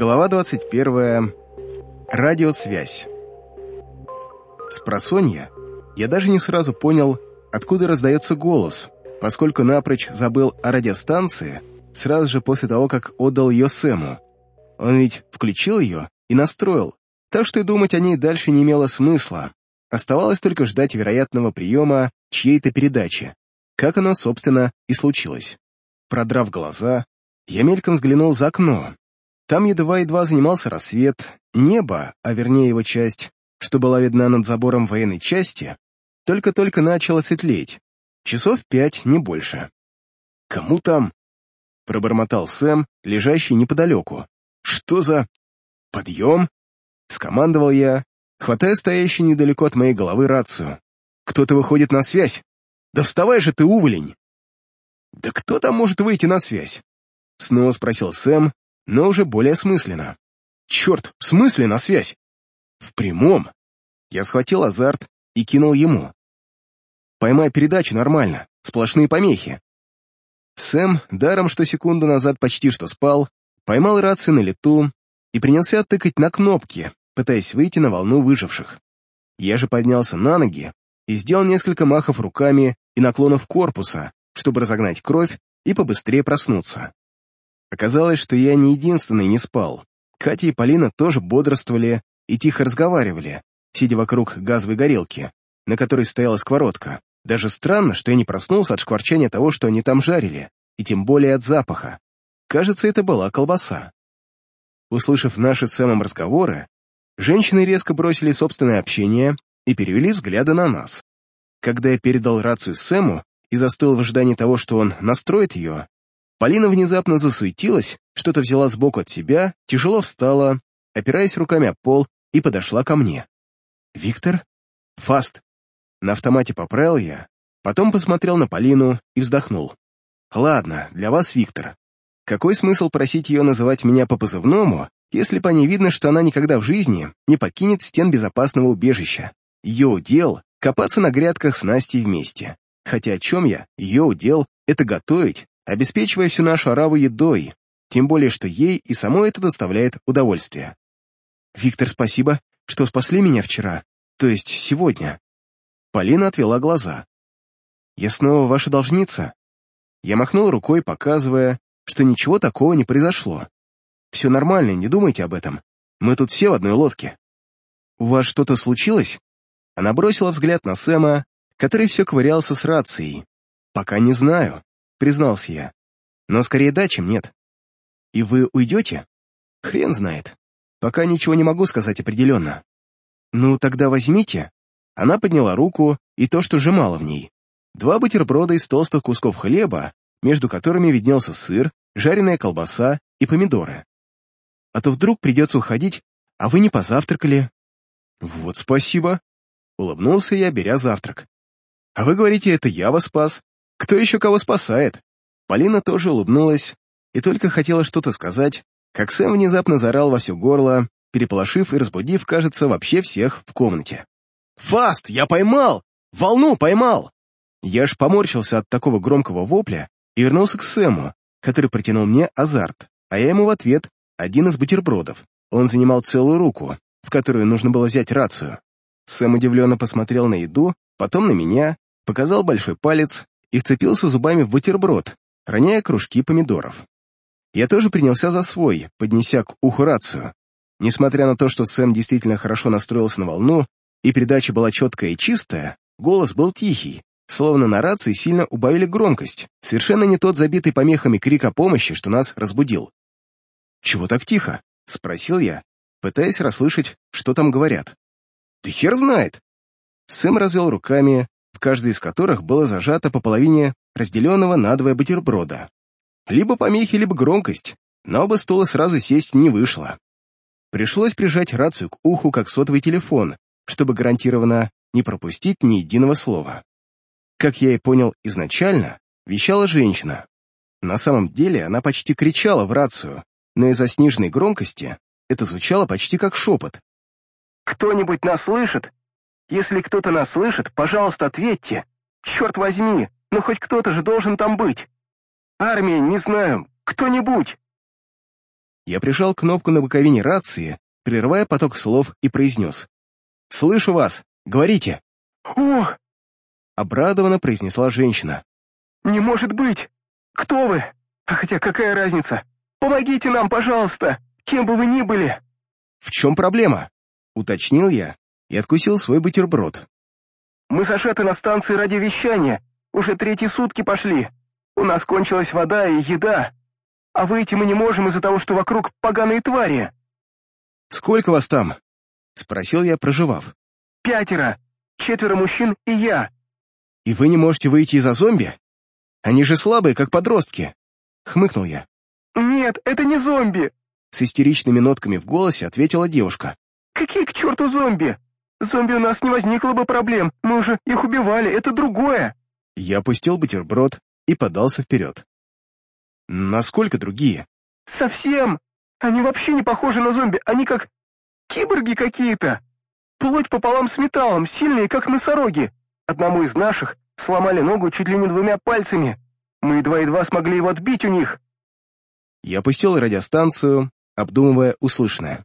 Глава 21. Радиосвязь. С просонья я даже не сразу понял, откуда раздается голос, поскольку напрочь забыл о радиостанции сразу же после того, как отдал ее Сэму. Он ведь включил ее и настроил, так что и думать о ней дальше не имело смысла. Оставалось только ждать вероятного приема чьей-то передачи, как оно, собственно, и случилось. Продрав глаза, я мельком взглянул за окно. Там едва-едва занимался рассвет, небо, а вернее его часть, что была видна над забором военной части, только-только начало светлеть. Часов пять, не больше. «Кому там?» — пробормотал Сэм, лежащий неподалеку. «Что за...» «Подъем?» — скомандовал я, хватая стоящую недалеко от моей головы рацию. «Кто-то выходит на связь! Да вставай же ты, уволень!» «Да кто там может выйти на связь?» Снова спросил Сэм, но уже более осмысленно. «Черт, в на связь?» «В прямом». Я схватил азарт и кинул ему. «Поймай передачу нормально, сплошные помехи». Сэм, даром что секунду назад почти что спал, поймал рацию на лету и принялся тыкать на кнопки, пытаясь выйти на волну выживших. Я же поднялся на ноги и сделал несколько махов руками и наклонов корпуса, чтобы разогнать кровь и побыстрее проснуться. Оказалось, что я не единственный не спал. Катя и Полина тоже бодрствовали и тихо разговаривали, сидя вокруг газовой горелки, на которой стояла сковородка. Даже странно, что я не проснулся от шкварчания того, что они там жарили, и тем более от запаха. Кажется, это была колбаса. Услышав наши с Сэмом разговоры, женщины резко бросили собственное общение и перевели взгляды на нас. Когда я передал рацию Сэму и застыл в ожидании того, что он настроит ее, Полина внезапно засуетилась, что-то взяла сбоку от себя, тяжело встала, опираясь руками о пол, и подошла ко мне. «Виктор?» «Фаст!» На автомате поправил я, потом посмотрел на Полину и вздохнул. «Ладно, для вас Виктор. Какой смысл просить ее называть меня по позывному, если по ней видно, что она никогда в жизни не покинет стен безопасного убежища? Ее удел — копаться на грядках с Настей вместе. Хотя о чем я? Ее удел — это готовить, обеспечивая всю нашу ораву едой, тем более что ей и самой это доставляет удовольствие. «Виктор, спасибо, что спасли меня вчера, то есть сегодня». Полина отвела глаза. «Я снова ваша должница?» Я махнул рукой, показывая, что ничего такого не произошло. «Все нормально, не думайте об этом. Мы тут все в одной лодке». «У вас что-то случилось?» Она бросила взгляд на Сэма, который все ковырялся с рацией. «Пока не знаю признался я. Но скорее да, чем нет. И вы уйдете? Хрен знает. Пока ничего не могу сказать определенно. Ну, тогда возьмите. Она подняла руку и то, что сжимала в ней. Два бутерброда из толстых кусков хлеба, между которыми виднелся сыр, жареная колбаса и помидоры. А то вдруг придется уходить, а вы не позавтракали. Вот спасибо. Улыбнулся я, беря завтрак. А вы говорите, это я вас спас? Кто еще кого спасает? Полина тоже улыбнулась и только хотела что-то сказать, как Сэм внезапно заорал во все горло, переполошив и разбудив, кажется, вообще всех в комнате. «Фаст! Я поймал! Волну поймал!» Я ж поморщился от такого громкого вопля и вернулся к Сэму, который протянул мне азарт, а я ему в ответ один из бутербродов. Он занимал целую руку, в которую нужно было взять рацию. Сэм удивленно посмотрел на еду, потом на меня, показал большой палец и вцепился зубами в бутерброд, роняя кружки помидоров. Я тоже принялся за свой, поднеся к уху рацию. Несмотря на то, что Сэм действительно хорошо настроился на волну, и передача была четкая и чистая, голос был тихий, словно на рации сильно убавили громкость, совершенно не тот забитый помехами крик о помощи, что нас разбудил. «Чего так тихо?» — спросил я, пытаясь расслышать, что там говорят. «Ты хер знает!» Сэм развел руками, в каждой из которых было зажато по половине разделенного надвое бутерброда. Либо помехи, либо громкость, на оба стула сразу сесть не вышло. Пришлось прижать рацию к уху, как сотовый телефон, чтобы гарантированно не пропустить ни единого слова. Как я и понял изначально, вещала женщина. На самом деле она почти кричала в рацию, но из-за сниженной громкости это звучало почти как шепот. «Кто-нибудь нас слышит? Если кто-то нас слышит, пожалуйста, ответьте. Черт возьми, ну хоть кто-то же должен там быть. Армия, не знаю, кто-нибудь. Я прижал кнопку на боковине рации, прерывая поток слов, и произнес. «Слышу вас! Говорите!» «Ох!» — обрадованно произнесла женщина. «Не может быть! Кто вы? А хотя какая разница? Помогите нам, пожалуйста, кем бы вы ни были!» «В чем проблема?» — уточнил я и откусил свой бутерброд. «Мы сошаты на станции радиовещания. Уже третьи сутки пошли. У нас кончилась вода и еда. А выйти мы не можем из-за того, что вокруг поганые твари». «Сколько вас там?» — спросил я, проживав. «Пятеро. Четверо мужчин и я». «И вы не можете выйти из-за зомби? Они же слабые, как подростки!» — хмыкнул я. «Нет, это не зомби!» С истеричными нотками в голосе ответила девушка. «Какие к черту зомби? Зомби у нас не возникло бы проблем, мы уже их убивали, это другое!» Я опустил бутерброд и подался вперед. «Насколько другие?» «Совсем! Они вообще не похожи на зомби, они как киборги какие-то! Плоть пополам с металлом, сильные, как носороги! Одному из наших сломали ногу чуть ли не двумя пальцами. Мы едва-едва смогли его отбить у них». Я опустил радиостанцию, обдумывая услышанное.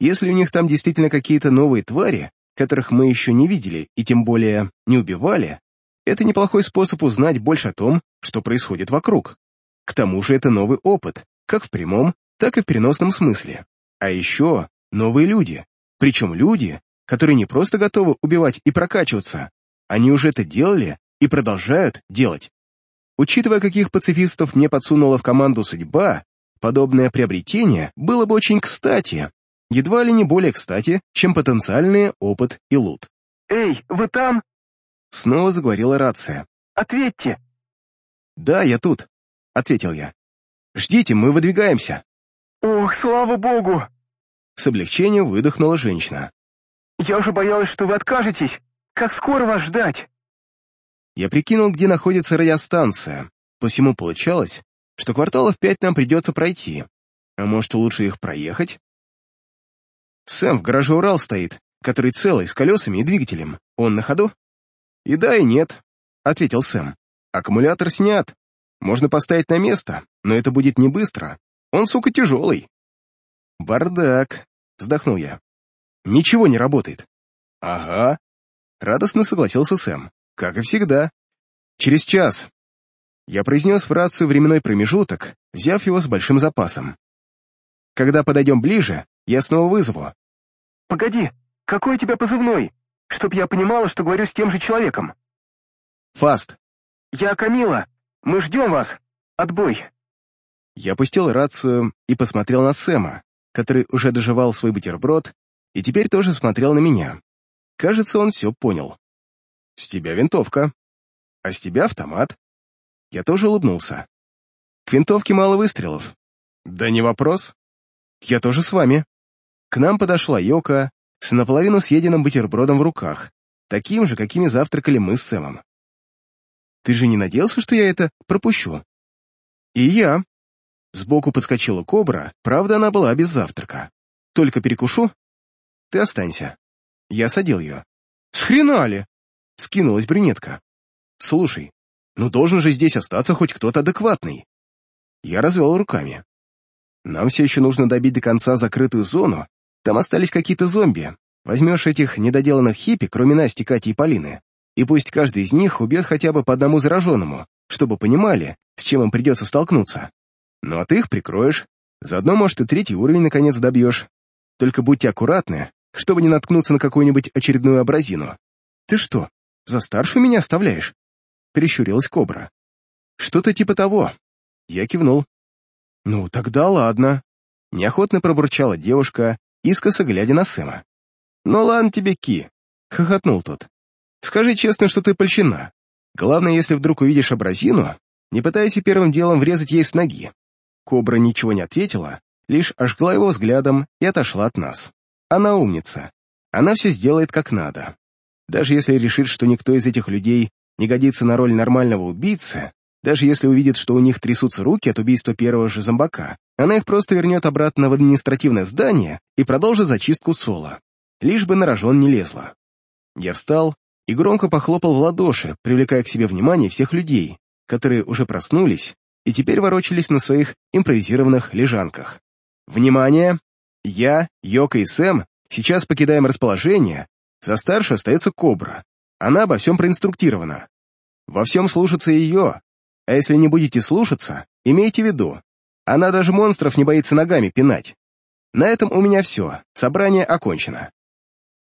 Если у них там действительно какие-то новые твари, которых мы еще не видели и тем более не убивали, это неплохой способ узнать больше о том, что происходит вокруг. К тому же это новый опыт, как в прямом, так и в переносном смысле. А еще новые люди, причем люди, которые не просто готовы убивать и прокачиваться, они уже это делали и продолжают делать. Учитывая, каких пацифистов мне подсунула в команду судьба, подобное приобретение было бы очень кстати, едва ли не более кстати, чем потенциальный опыт и лут. «Эй, вы там?» Снова заговорила рация. «Ответьте!» «Да, я тут», — ответил я. «Ждите, мы выдвигаемся». «Ох, слава богу!» С облегчением выдохнула женщина. «Я уже боялась, что вы откажетесь. Как скоро вас ждать?» Я прикинул, где находится радиостанция. По всему получалось, что кварталов пять нам придется пройти. А может, лучше их проехать? Сэм в гараже Урал стоит, который целый, с колесами и двигателем. Он на ходу? И да, и нет, — ответил Сэм. Аккумулятор снят. Можно поставить на место, но это будет не быстро. Он, сука, тяжелый. Бардак, вздохнул я. Ничего не работает. Ага. Радостно согласился Сэм. Как и всегда. Через час. Я произнес в рацию временной промежуток, взяв его с большим запасом. Когда подойдем ближе, я снова вызову. «Погоди, какой у тебя позывной? Чтоб я понимала, что говорю с тем же человеком». «Фаст». «Я Камила. Мы ждем вас. Отбой». Я опустил рацию и посмотрел на Сэма, который уже доживал свой бутерброд и теперь тоже смотрел на меня. Кажется, он все понял. «С тебя винтовка, а с тебя автомат». Я тоже улыбнулся. «К винтовке мало выстрелов». «Да не вопрос. Я тоже с вами». К нам подошла Йока с наполовину съеденным бутербродом в руках, таким же, какими завтракали мы с Сэмом. «Ты же не надеялся, что я это пропущу?» «И я». Сбоку подскочила кобра, правда, она была без завтрака. «Только перекушу?» «Ты останься». Я садил ее. «Схренали!» — скинулась брюнетка. «Слушай, ну должен же здесь остаться хоть кто-то адекватный». Я развел руками. «Нам все еще нужно добить до конца закрытую зону, там остались какие-то зомби. Возьмешь этих недоделанных хиппи, кроме Насти, Кати и Полины, и пусть каждый из них убьет хотя бы по одному зараженному, чтобы понимали, с чем им придется столкнуться. Ну а ты их прикроешь. Заодно, может, и третий уровень наконец добьешь. Только будьте аккуратны, чтобы не наткнуться на какую-нибудь очередную абразину. Ты что, за старшую меня оставляешь? Прищурилась кобра. Что-то типа того. Я кивнул. Ну, тогда ладно. Неохотно пробурчала девушка, искоса глядя на Сэма. «Ну ладно тебе, Ки», — хохотнул тот. «Скажи честно, что ты польщена. Главное, если вдруг увидишь абразину, не пытайся первым делом врезать ей с ноги». Кобра ничего не ответила, лишь ожгла его взглядом и отошла от нас. Она умница. Она все сделает как надо. Даже если решит, что никто из этих людей не годится на роль нормального убийцы, даже если увидит, что у них трясутся руки от убийства первого же зомбака, она их просто вернет обратно в административное здание и продолжит зачистку Сола. Лишь бы на рожон не лезла. Я встал и громко похлопал в ладоши, привлекая к себе внимание всех людей, которые уже проснулись и теперь ворочались на своих импровизированных лежанках. Внимание! Я, Йока и Сэм сейчас покидаем расположение, за старшей остается Кобра. Она обо всем проинструктирована. Во всем слушаться ее, а если не будете слушаться, имейте в виду, она даже монстров не боится ногами пинать. На этом у меня все, собрание окончено.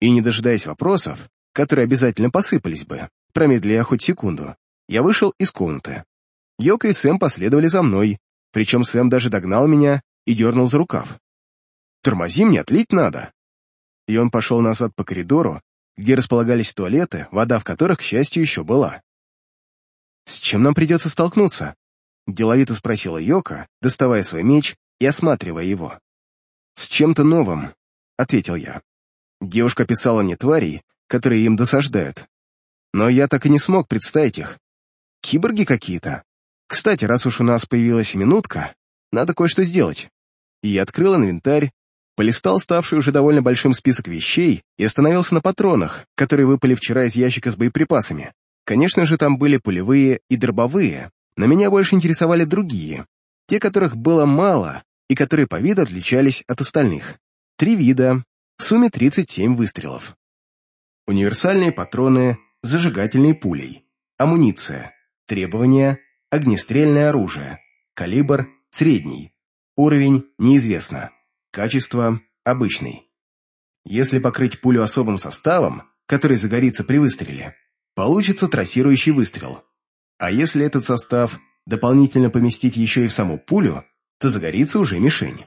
И не дожидаясь вопросов, которые обязательно посыпались бы, промедляя хоть секунду, я вышел из комнаты. Йока и Сэм последовали за мной, причем Сэм даже догнал меня и дернул за рукав. «Тормози, мне отлить надо!» И он пошел назад по коридору, где располагались туалеты, вода в которых, к счастью, еще была. «С чем нам придется столкнуться?» — деловито спросила Йока, доставая свой меч и осматривая его. «С чем-то новым», — ответил я. Девушка писала не тварей, которые им досаждают. Но я так и не смог представить их. Киборги какие-то. Кстати, раз уж у нас появилась минутка, надо кое-что сделать. И я открыл инвентарь, полистал ставший уже довольно большим список вещей и остановился на патронах, которые выпали вчера из ящика с боеприпасами. Конечно же, там были пулевые и дробовые, но меня больше интересовали другие, те, которых было мало и которые по виду отличались от остальных. Три вида, в сумме 37 выстрелов. Универсальные патроны с зажигательной пулей, амуниция, требования, огнестрельное оружие, калибр средний, уровень неизвестно, качество обычный. Если покрыть пулю особым составом, который загорится при выстреле, получится трассирующий выстрел. А если этот состав дополнительно поместить еще и в саму пулю, то загорится уже мишень.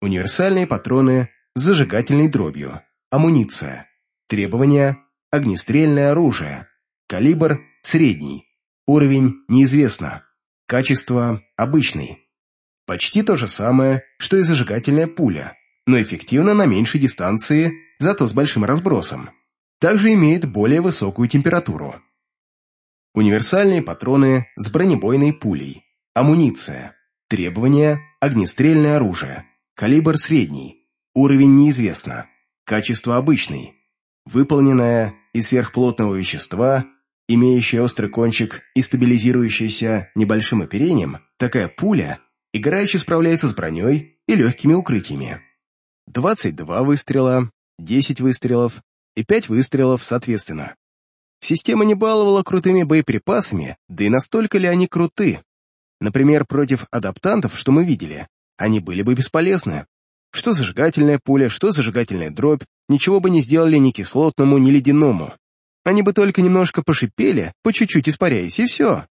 Универсальные патроны с зажигательной дробью, амуниция, требования, огнестрельное оружие, калибр средний, уровень неизвестно, качество обычный. Почти то же самое, что и зажигательная пуля, но эффективно на меньшей дистанции, зато с большим разбросом также имеет более высокую температуру. Универсальные патроны с бронебойной пулей, амуниция, требования, огнестрельное оружие, калибр средний, уровень неизвестно, качество обычный, выполненное из сверхплотного вещества, имеющее острый кончик и стабилизирующаяся небольшим оперением, такая пуля играюще справляется с броней и легкими укрытиями. 22 выстрела, 10 выстрелов, и пять выстрелов соответственно. Система не баловала крутыми боеприпасами, да и настолько ли они круты? Например, против адаптантов, что мы видели, они были бы бесполезны. Что зажигательная пуля, что зажигательная дробь, ничего бы не сделали ни кислотному, ни ледяному. Они бы только немножко пошипели, по чуть-чуть испаряясь, и все.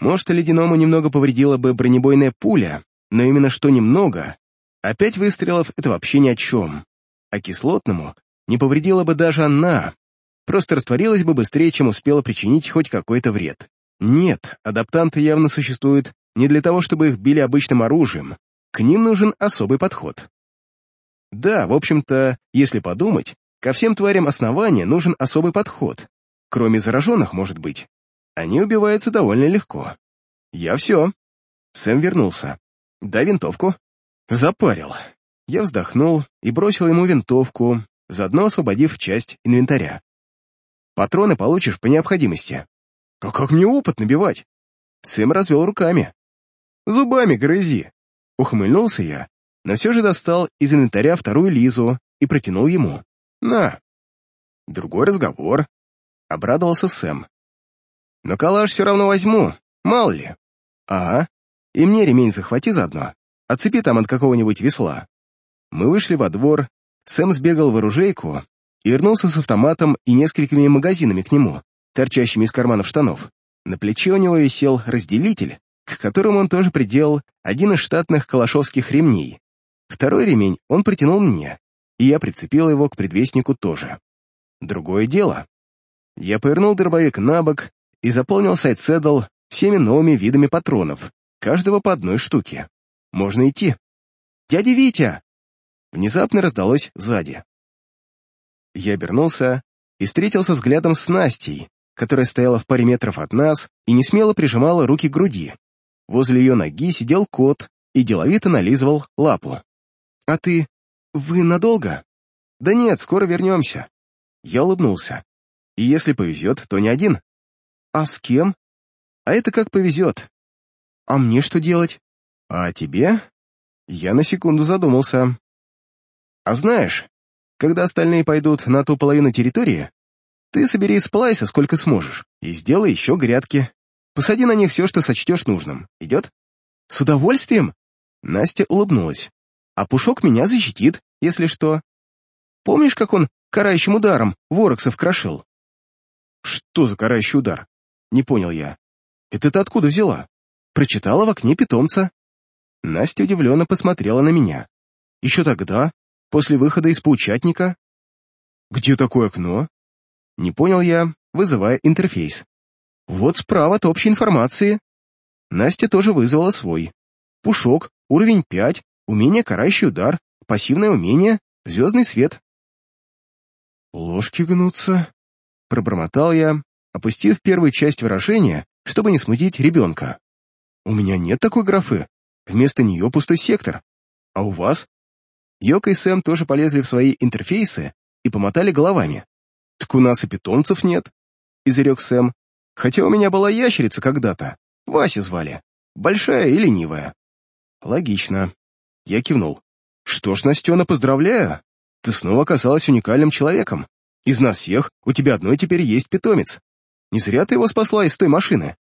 Может, ледяному немного повредила бы бронебойная пуля, но именно что немного. А пять выстрелов — это вообще ни о чем. А кислотному не повредила бы даже она, просто растворилась бы быстрее, чем успела причинить хоть какой-то вред. Нет, адаптанты явно существуют не для того, чтобы их били обычным оружием, к ним нужен особый подход. Да, в общем-то, если подумать, ко всем тварям основания нужен особый подход. Кроме зараженных, может быть. Они убиваются довольно легко. Я все. Сэм вернулся. Дай винтовку. Запарил. Я вздохнул и бросил ему винтовку, заодно освободив часть инвентаря. Патроны получишь по необходимости. А как мне опыт набивать? Сэм развел руками. Зубами грызи. Ухмыльнулся я, но все же достал из инвентаря вторую Лизу и протянул ему. На. Другой разговор. Обрадовался Сэм. Но калаш все равно возьму, мало ли. Ага. И мне ремень захвати заодно. Отцепи там от какого-нибудь весла. Мы вышли во двор Сэм сбегал в оружейку и вернулся с автоматом и несколькими магазинами к нему, торчащими из карманов штанов. На плече у него висел разделитель, к которому он тоже приделал один из штатных калашовских ремней. Второй ремень он притянул мне, и я прицепил его к предвестнику тоже. Другое дело. Я повернул дробовик на бок и заполнил сайт-седл всеми новыми видами патронов, каждого по одной штуке. Можно идти. «Дядя Витя!» Внезапно раздалось сзади. Я обернулся и встретился взглядом с Настей, которая стояла в паре метров от нас и не смело прижимала руки к груди. Возле ее ноги сидел кот и деловито нализывал лапу. «А ты... вы надолго?» «Да нет, скоро вернемся». Я улыбнулся. «И если повезет, то не один». «А с кем?» «А это как повезет». «А мне что делать?» «А тебе?» Я на секунду задумался. А знаешь, когда остальные пойдут на ту половину территории, ты собери из сплайса сколько сможешь и сделай еще грядки. Посади на них все, что сочтешь нужным. Идет? С удовольствием. Настя улыбнулась. А Пушок меня защитит, если что. Помнишь, как он карающим ударом вороксов крошил? Что за карающий удар? Не понял я. Это ты откуда взяла? Прочитала в окне питомца. Настя удивленно посмотрела на меня. Еще тогда, после выхода из паучатника. Где такое окно? Не понял я, вызывая интерфейс. Вот справа от общей информации. Настя тоже вызвала свой. Пушок, уровень 5, умение карающий удар, пассивное умение, звездный свет. Ложки гнутся, пробормотал я, опустив первую часть выражения, чтобы не смутить ребенка. У меня нет такой графы. Вместо нее пустой сектор. А у вас? Йока и Сэм тоже полезли в свои интерфейсы и помотали головами. «Так у нас и питомцев нет», — изрек Сэм. «Хотя у меня была ящерица когда-то. Вася звали. Большая и ленивая». «Логично». Я кивнул. «Что ж, Настена, поздравляю. Ты снова оказалась уникальным человеком. Из нас всех у тебя одной теперь есть питомец. Не зря ты его спасла из той машины».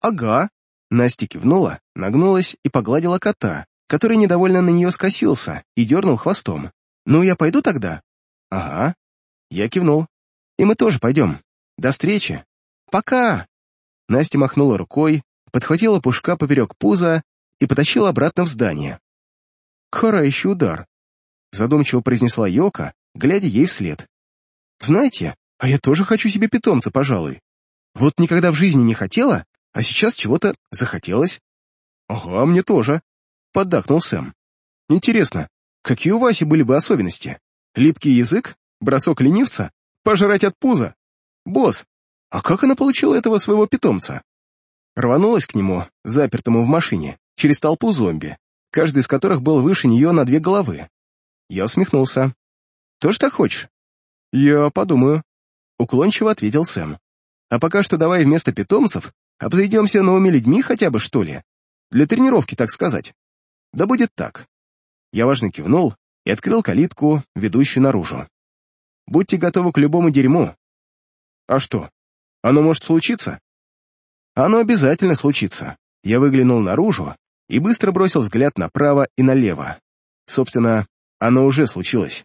«Ага». Настя кивнула, нагнулась и погладила кота, который недовольно на нее скосился и дернул хвостом. «Ну, я пойду тогда?» «Ага». Я кивнул. «И мы тоже пойдем. До встречи. Пока!» Настя махнула рукой, подхватила пушка поперек пуза и потащила обратно в здание. «Карающий удар», — задумчиво произнесла Йока, глядя ей вслед. «Знаете, а я тоже хочу себе питомца, пожалуй. Вот никогда в жизни не хотела, а сейчас чего-то захотелось». «Ага, мне тоже», поддакнул Сэм. «Интересно, какие у Васи были бы особенности? Липкий язык? Бросок ленивца? Пожрать от пуза? Босс, а как она получила этого своего питомца?» Рванулась к нему, запертому в машине, через толпу зомби, каждый из которых был выше нее на две головы. Я усмехнулся. «Тоже так хочешь?» «Я подумаю», — уклончиво ответил Сэм. «А пока что давай вместо питомцев обзойдемся новыми людьми хотя бы, что ли? Для тренировки, так сказать». Да будет так. Я важно кивнул и открыл калитку, ведущую наружу. Будьте готовы к любому дерьму. А что, оно может случиться? Оно обязательно случится. Я выглянул наружу и быстро бросил взгляд направо и налево. Собственно, оно уже случилось.